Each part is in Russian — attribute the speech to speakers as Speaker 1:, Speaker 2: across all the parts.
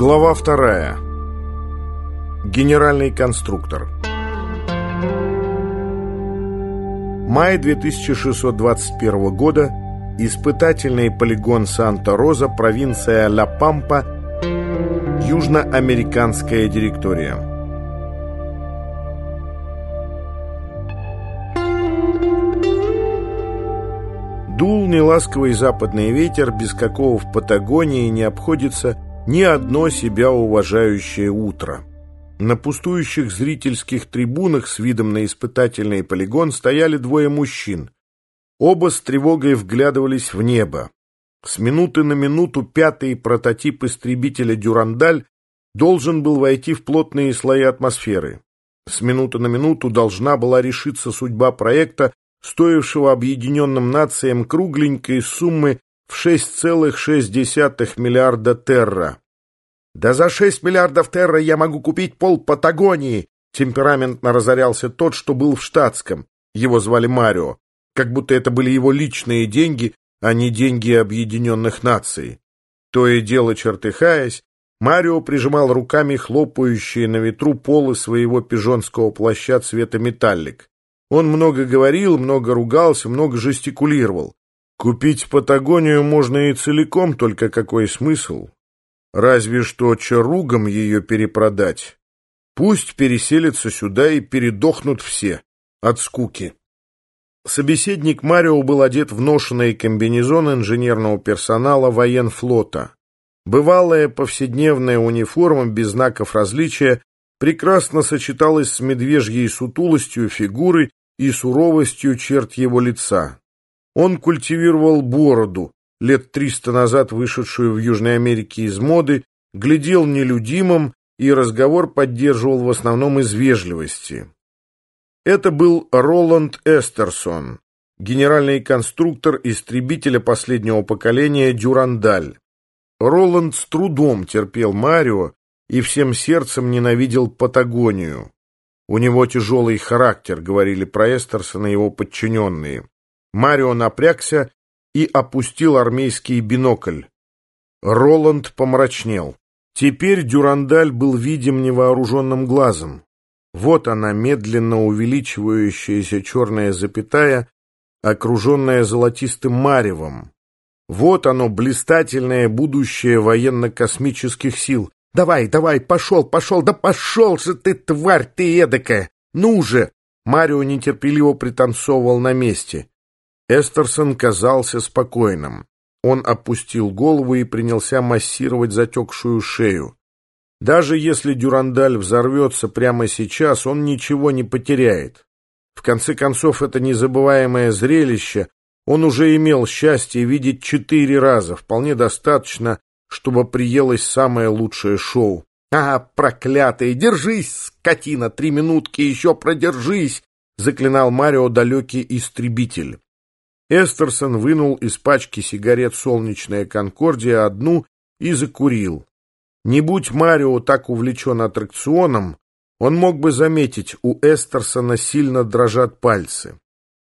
Speaker 1: Глава вторая. Генеральный конструктор. Май 2621 года. Испытательный полигон Санта-Роза, провинция Ла-Пампа, Южноамериканская директория. Дул неласковый западный ветер, без какого в Патагонии не обходится ни одно себя уважающее утро. На пустующих зрительских трибунах с видом на испытательный полигон стояли двое мужчин. Оба с тревогой вглядывались в небо. С минуты на минуту пятый прототип истребителя «Дюрандаль» должен был войти в плотные слои атмосферы. С минуты на минуту должна была решиться судьба проекта, стоившего объединенным нациям кругленькой суммы в 6,6 миллиарда терра. «Да за 6 миллиардов терра я могу купить пол Патагонии!» Темпераментно разорялся тот, что был в штатском. Его звали Марио. Как будто это были его личные деньги, а не деньги объединенных наций. То и дело чертыхаясь, Марио прижимал руками хлопающие на ветру полы своего пижонского плаща цвета металлик. Он много говорил, много ругался, много жестикулировал. Купить Патагонию можно и целиком, только какой смысл? Разве что чаругам ее перепродать. Пусть переселятся сюда и передохнут все от скуки. Собеседник Марио был одет в ношенный комбинезон инженерного персонала военфлота. Бывалая повседневная униформа без знаков различия прекрасно сочеталась с медвежьей сутулостью фигуры и суровостью черт его лица. Он культивировал бороду, лет триста назад вышедшую в Южной Америке из моды, глядел нелюдимым и разговор поддерживал в основном из вежливости. Это был Роланд Эстерсон, генеральный конструктор истребителя последнего поколения «Дюрандаль». Роланд с трудом терпел Марио и всем сердцем ненавидел Патагонию. У него тяжелый характер, говорили про Эстерсона его подчиненные. Марио напрягся и опустил армейский бинокль. Роланд помрачнел. Теперь Дюрандаль был видим невооруженным глазом. Вот она, медленно увеличивающаяся черная запятая, окруженная золотистым маревом. Вот оно, блистательное будущее военно-космических сил. Давай, давай, пошел, пошел, да пошел же ты, тварь ты эдакая! Ну же! Марио нетерпеливо пританцовывал на месте. Эстерсон казался спокойным. Он опустил голову и принялся массировать затекшую шею. Даже если Дюрандаль взорвется прямо сейчас, он ничего не потеряет. В конце концов, это незабываемое зрелище он уже имел счастье видеть четыре раза, вполне достаточно, чтобы приелось самое лучшее шоу. «А, проклятый, держись, скотина, три минутки еще продержись!» — заклинал Марио далекий истребитель. Эстерсон вынул из пачки сигарет «Солнечная Конкордия» одну и закурил. Не будь Марио так увлечен аттракционом, он мог бы заметить, у Эстерсона сильно дрожат пальцы.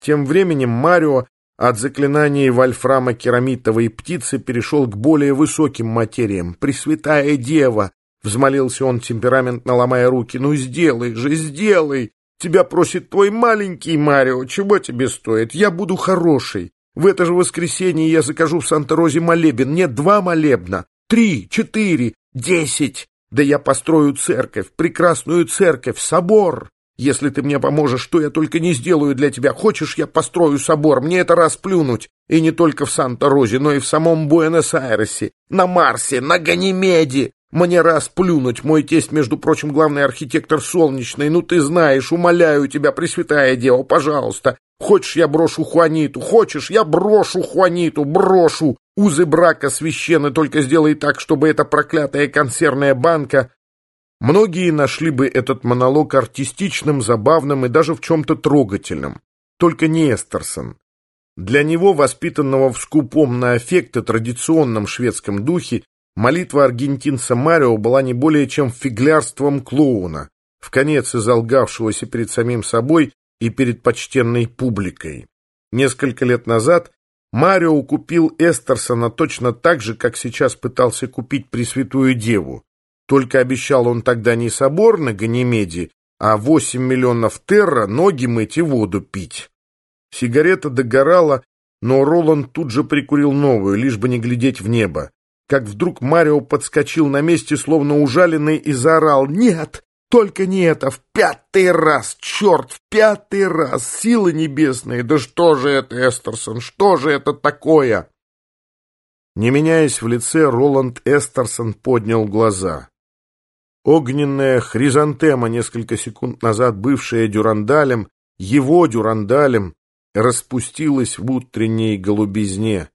Speaker 1: Тем временем Марио от заклинаний вольфрама керамитовой птицы перешел к более высоким материям. «Пресвятая Дева!» — взмолился он, темпераментно ломая руки. «Ну сделай же, сделай! Тебя просит твой маленький Марио. Чего тебе стоит? Я буду хороший. В это же воскресенье я закажу в Санта-Розе молебен. Нет, два молебна. Три, четыре, десять. Да я построю церковь, прекрасную церковь, собор. Если ты мне поможешь, что я только не сделаю для тебя. Хочешь, я построю собор? Мне это расплюнуть. И не только в Санта-Розе, но и в самом Буэнос-Айресе, на Марсе, на Ганимеде. Мне раз плюнуть, мой тесть, между прочим, главный архитектор солнечный. Ну ты знаешь, умоляю тебя, Пресвятая Дева, пожалуйста. Хочешь, я брошу Хуаниту? Хочешь, я брошу Хуаниту? Брошу! Узы брака священны, только сделай так, чтобы эта проклятая консервная банка... Многие нашли бы этот монолог артистичным, забавным и даже в чем-то трогательным. Только не Эстерсон. Для него, воспитанного в скупом на аффекты традиционном шведском духе, Молитва аргентинца Марио была не более чем фиглярством клоуна, в конец изолгавшегося перед самим собой и перед почтенной публикой. Несколько лет назад Марио купил Эстерсона точно так же, как сейчас пытался купить Пресвятую Деву. Только обещал он тогда не собор на Ганимеде, а 8 миллионов терра ноги мыть и воду пить. Сигарета догорала, но Роланд тут же прикурил новую, лишь бы не глядеть в небо. Как вдруг Марио подскочил на месте, словно ужаленный, и заорал «Нет! Только не это! В пятый раз! Черт! В пятый раз! Силы небесные! Да что же это, Эстерсон? Что же это такое?» Не меняясь в лице, Роланд Эстерсон поднял глаза. Огненная хризантема, несколько секунд назад бывшая дюрандалем, его дюрандалем, распустилась в утренней голубизне.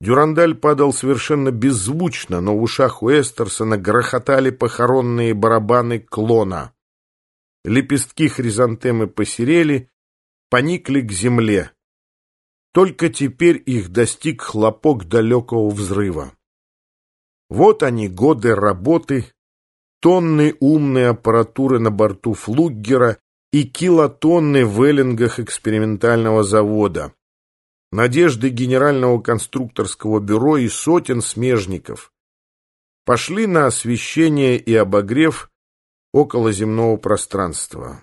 Speaker 1: Дюрандаль падал совершенно беззвучно, но в ушах у Эстерсона грохотали похоронные барабаны клона. Лепестки хризантемы посерели, поникли к земле. Только теперь их достиг хлопок далекого взрыва. Вот они, годы работы, тонны умной аппаратуры на борту флуггера и килотонны в эллингах экспериментального завода. Надежды Генерального конструкторского бюро и сотен смежников пошли на освещение и обогрев околоземного пространства.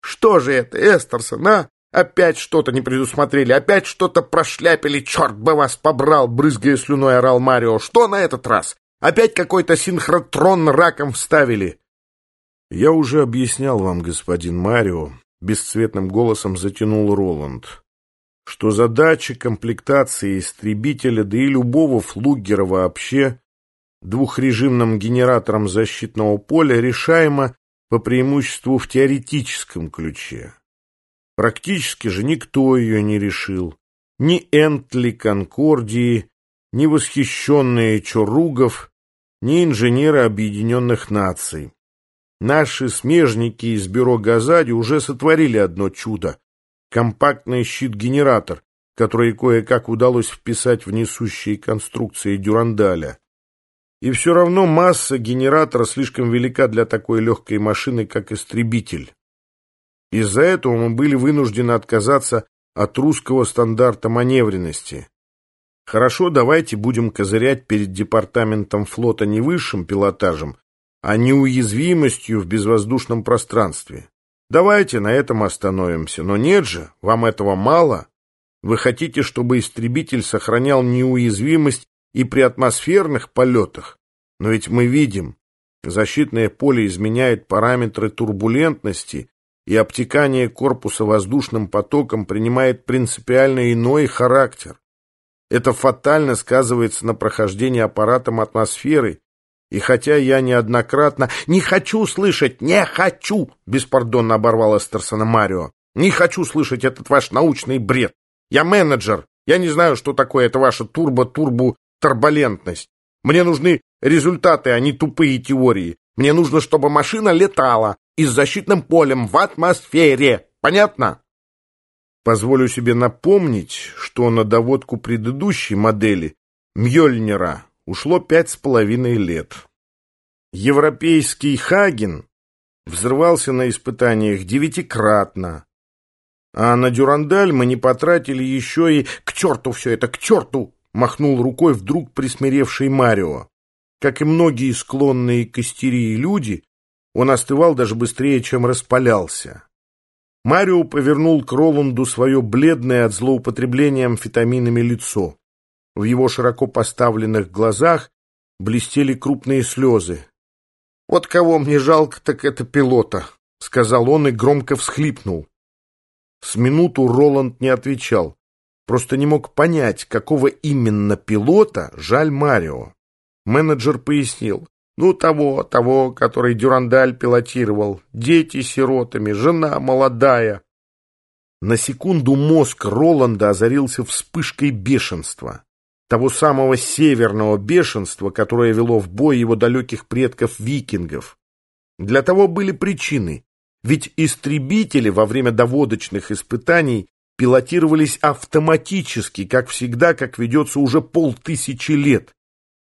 Speaker 1: «Что же это, Эстерсон, а? Опять что-то не предусмотрели, опять что-то прошляпили, черт бы вас побрал!» Брызгая слюной орал Марио. «Что на этот раз? Опять какой-то синхротрон раком вставили!» «Я уже объяснял вам, господин Марио», — бесцветным голосом затянул Роланд, что задача комплектации истребителя, да и любого флугера вообще, двухрежимным генератором защитного поля решаема по преимуществу в теоретическом ключе. Практически же никто ее не решил. Ни Энтли Конкордии, ни восхищенные Чоругов, ни инженеры Объединенных Наций. Наши смежники из бюро Газади уже сотворили одно чудо — компактный щит-генератор, который кое-как удалось вписать в несущие конструкции Дюрандаля. И все равно масса генератора слишком велика для такой легкой машины, как истребитель. Из-за этого мы были вынуждены отказаться от русского стандарта маневренности. Хорошо, давайте будем козырять перед департаментом флота не высшим пилотажем, а неуязвимостью в безвоздушном пространстве. Давайте на этом остановимся. Но нет же, вам этого мало. Вы хотите, чтобы истребитель сохранял неуязвимость и при атмосферных полетах? Но ведь мы видим, защитное поле изменяет параметры турбулентности, и обтекание корпуса воздушным потоком принимает принципиально иной характер. Это фатально сказывается на прохождении аппаратом атмосферы и хотя я неоднократно... «Не хочу слышать! Не хочу!» — беспардонно оборвал Эстерсона Марио. «Не хочу слышать этот ваш научный бред! Я менеджер! Я не знаю, что такое это ваша турбо-турбо-турбулентность. Мне нужны результаты, а не тупые теории. Мне нужно, чтобы машина летала и с защитным полем в атмосфере. Понятно?» Позволю себе напомнить, что на доводку предыдущей модели Мьёльнира ушло пять с половиной лет. Европейский Хаген взрывался на испытаниях девятикратно, а на Дюрандаль мы не потратили еще и... К черту все это, к черту! Махнул рукой вдруг присмиревший Марио. Как и многие склонные к истерии люди, он остывал даже быстрее, чем распалялся. Марио повернул к Роланду свое бледное от злоупотребления амфетаминами лицо. В его широко поставленных глазах блестели крупные слезы. «Вот кого мне жалко, так это пилота», — сказал он и громко всхлипнул. С минуту Роланд не отвечал, просто не мог понять, какого именно пилота жаль Марио. Менеджер пояснил. Ну, того, того, который Дюрандаль пилотировал. Дети сиротами, жена молодая. На секунду мозг Роланда озарился вспышкой бешенства того самого северного бешенства, которое вело в бой его далеких предков-викингов. Для того были причины, ведь истребители во время доводочных испытаний пилотировались автоматически, как всегда, как ведется уже полтысячи лет.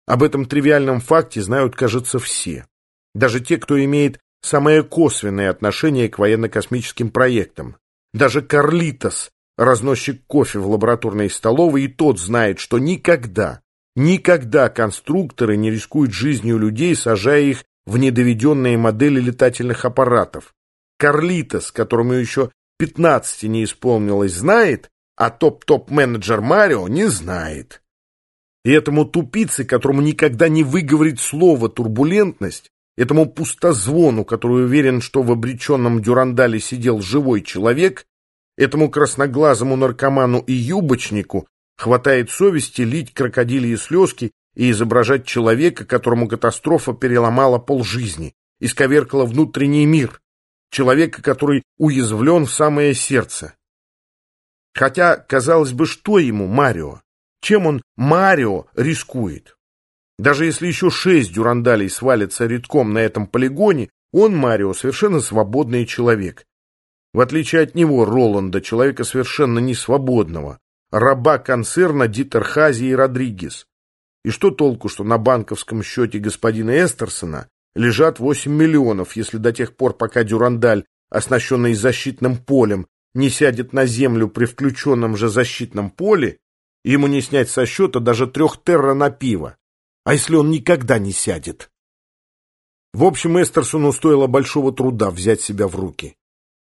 Speaker 1: Об этом тривиальном факте знают, кажется, все. Даже те, кто имеет самое косвенное отношение к военно-космическим проектам. Даже Карлитос, разносчик кофе в лабораторной столовой, и тот знает, что никогда, Никогда конструкторы не рискуют жизнью людей, сажая их в недоведенные модели летательных аппаратов. Карлитос, которому еще 15 не исполнилось, знает, а топ-топ-менеджер Марио не знает. И этому тупице, которому никогда не выговорит слово «турбулентность», этому пустозвону, который уверен, что в обреченном дюрандале сидел живой человек, этому красноглазому наркоману и юбочнику хватает совести лить крокодильи слезки и изображать человека, которому катастрофа переломала полжизни, исковеркала внутренний мир, человека, который уязвлен в самое сердце. Хотя, казалось бы, что ему, Марио? Чем он, Марио, рискует? Даже если еще шесть дюрандалей свалятся редком на этом полигоне, он, Марио, совершенно свободный человек. В отличие от него, Роланда, человека совершенно несвободного, раба концерна Дитерхази и Родригес. И что толку, что на банковском счете господина Эстерсона лежат 8 миллионов, если до тех пор, пока Дюрандаль, оснащенный защитным полем, не сядет на землю при включенном же защитном поле, ему не снять со счета даже трех терра на пиво. А если он никогда не сядет? В общем, Эстерсону стоило большого труда взять себя в руки.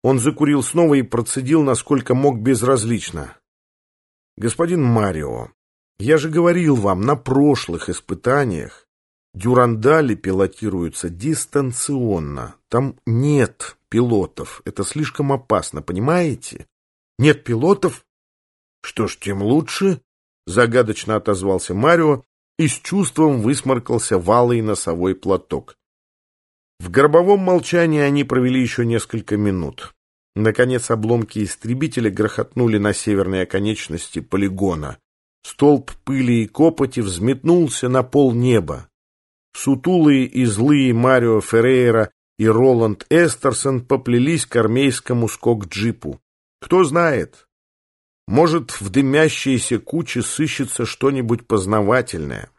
Speaker 1: Он закурил снова и процедил, насколько мог безразлично. «Господин Марио, я же говорил вам, на прошлых испытаниях дюрандали пилотируются дистанционно. Там нет пилотов. Это слишком опасно, понимаете? Нет пилотов? Что ж, тем лучше, загадочно отозвался Марио и с чувством высморкался валый носовой платок. В гробовом молчании они провели еще несколько минут. Наконец обломки истребителя грохотнули на северной оконечности полигона. Столб пыли и копоти взметнулся на пол неба. Сутулые и злые Марио Феррейра и Роланд Эстерсон поплелись к армейскому скок-джипу. Кто знает, может, в дымящейся куче сыщется что-нибудь познавательное.